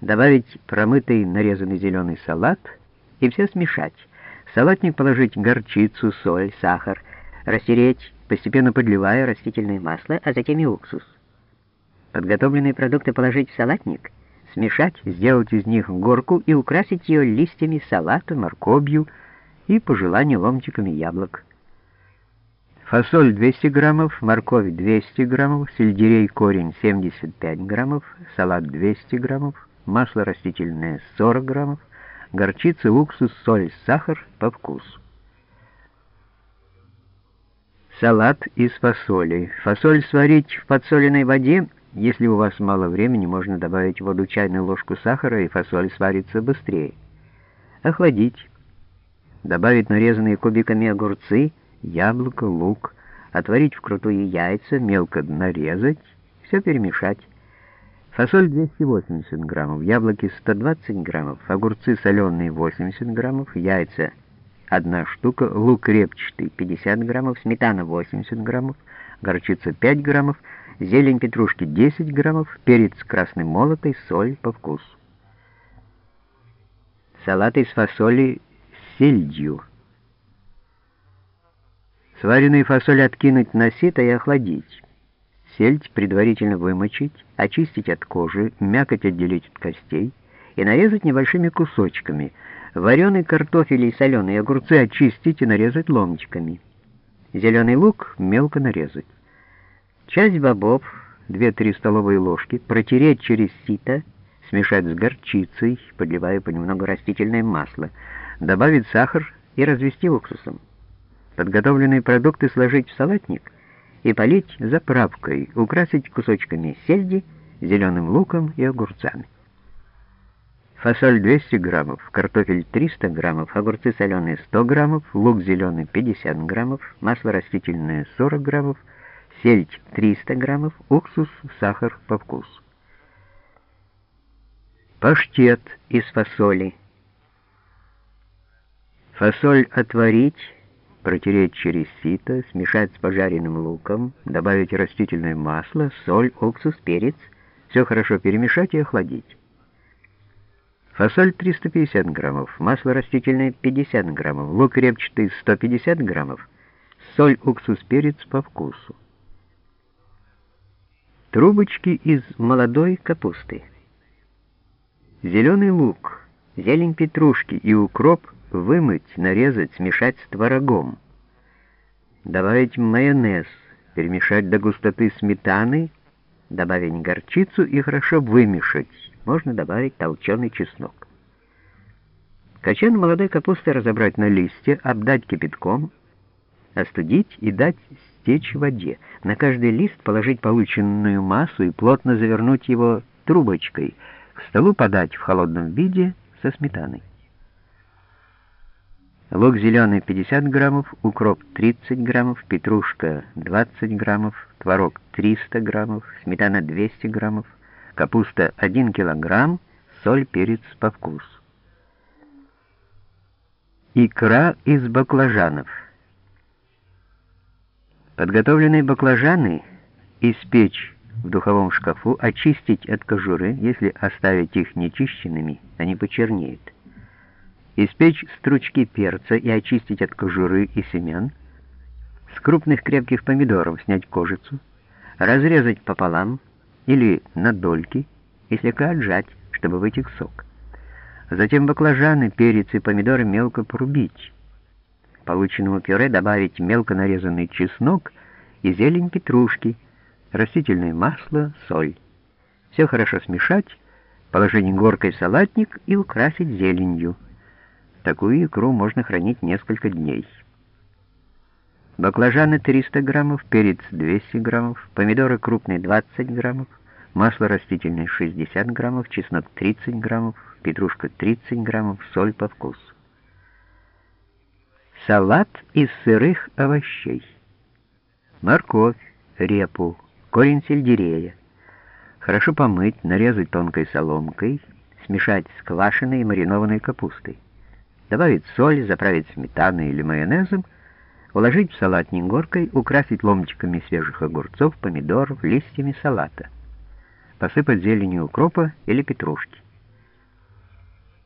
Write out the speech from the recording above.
Добавить промытый нарезанный зеленый салат и все смешать. В салатник положить горчицу, соль, сахар, растереть, постепенно подливая растительное масло, а затем и уксус. Подготовленные продукты положить в салатник, смешать, сделать из них горку и украсить ее листьями салата, морковью и, по желанию, ломтиками яблок. Фасоль 200 граммов, морковь 200 граммов, сельдерей корень 75 граммов, салат 200 граммов, масло растительное 40 граммов, горчица, уксус, соль, сахар по вкусу. Салат из фасоли. Фасоль сварить в подсоленной воде. Если у вас мало времени, можно добавить в воду чайную ложку сахара, и фасоль сварится быстрее. Охладить. Добавить нарезанные кубиками огурцы, яблоко, лук. Отварить вкрутую яйца, мелко нарезать. Все перемешать. Фасоль 280 граммов, яблоки 120 граммов, огурцы соленые 80 граммов, яйца одна штука, лук репчатый 50 граммов, сметана 80 граммов, горчица 5 граммов, зелень петрушки 10 граммов, перец красный молотый, соль по вкусу. Салат из фасоли с сельдью. Сваренную фасоль откинуть на сито и охладить. Сельдь предварительно вымочить, очистить от кожи, мякоть отделить от костей и нарезать небольшими кусочками. Вареный картофель и соленые огурцы очистить и нарезать ломтиками. Зеленый лук мелко нарезать. Часть бобов, 2-3 столовые ложки, протереть через сито, смешать с горчицей, подливая понемногу растительное масло, добавить сахар и развести уксусом. Подготовленные продукты сложить в салатник и полить заправкой, украсить кусочками сельди, зеленым луком и огурцами. Фасоль 200 граммов, картофель 300 граммов, огурцы соленые 100 граммов, лук зеленый 50 граммов, масло растительное 40 граммов, сельдь 300 граммов, уксус, сахар по вкусу. Паштет из фасоли. Фасоль отварить, протереть через сито, смешать с пожаренным луком, добавить растительное масло, соль, уксус, перец, все хорошо перемешать и охладить. Фасоль 350 граммов, масло растительное 50 граммов, лук репчатый 150 граммов, соль, уксус, перец по вкусу. Трубочки из молодой капусты. Зеленый лук, зелень петрушки и укроп вымыть, нарезать, смешать с творогом. Добавить майонез, перемешать до густоты сметаны, добавить горчицу и хорошо вымешать. Можно добавить толченый чеснок. Качан молодой капусты разобрать на листья, обдать кипятком, остудить и дать стечь в воде. На каждый лист положить полученную массу и плотно завернуть его трубочкой. К столу подать в холодном виде со сметаной. Лук зеленый 50 граммов, укроп 30 граммов, петрушка 20 граммов, творог 300 граммов, сметана 200 граммов, капуста 1 килограмм, соль, перец по вкусу. Икра из баклажанов. Подготовленные баклажаны испечь в духовом шкафу, очистить от кожуры, если оставить их нечищенными, они почернеют. Испечь стручки перца и очистить от кожуры и семян. С крупных крепких помидоров снять кожицу, разрезать пополам или на дольки и слегка отжать, чтобы вытек сок. Затем баклажаны, перец и помидоры мелко порубить. К полученному пюре добавить мелко нарезанный чеснок и зелень петрушки, растительное масло, соль. Все хорошо смешать, положить горкой салатник и украсить зеленью. Такую икру можно хранить несколько дней. Баклажаны 300 граммов, перец 200 граммов, помидоры крупные 20 граммов, масло растительное 60 граммов, чеснок 30 граммов, петрушка 30 граммов, соль по вкусу. Салат из сырых овощей. Морковь, репу, корень сельдерея. Хорошо помыть, нарезать тонкой соломкой, смешать с квашеной и маринованной капустой добавить соль, заправить сметаной или майонезом, уложить в салатник горкой, украсить ломтиками свежих огурцов, помидоров, листьями салата, посыпать зеленью укропа или петрушки.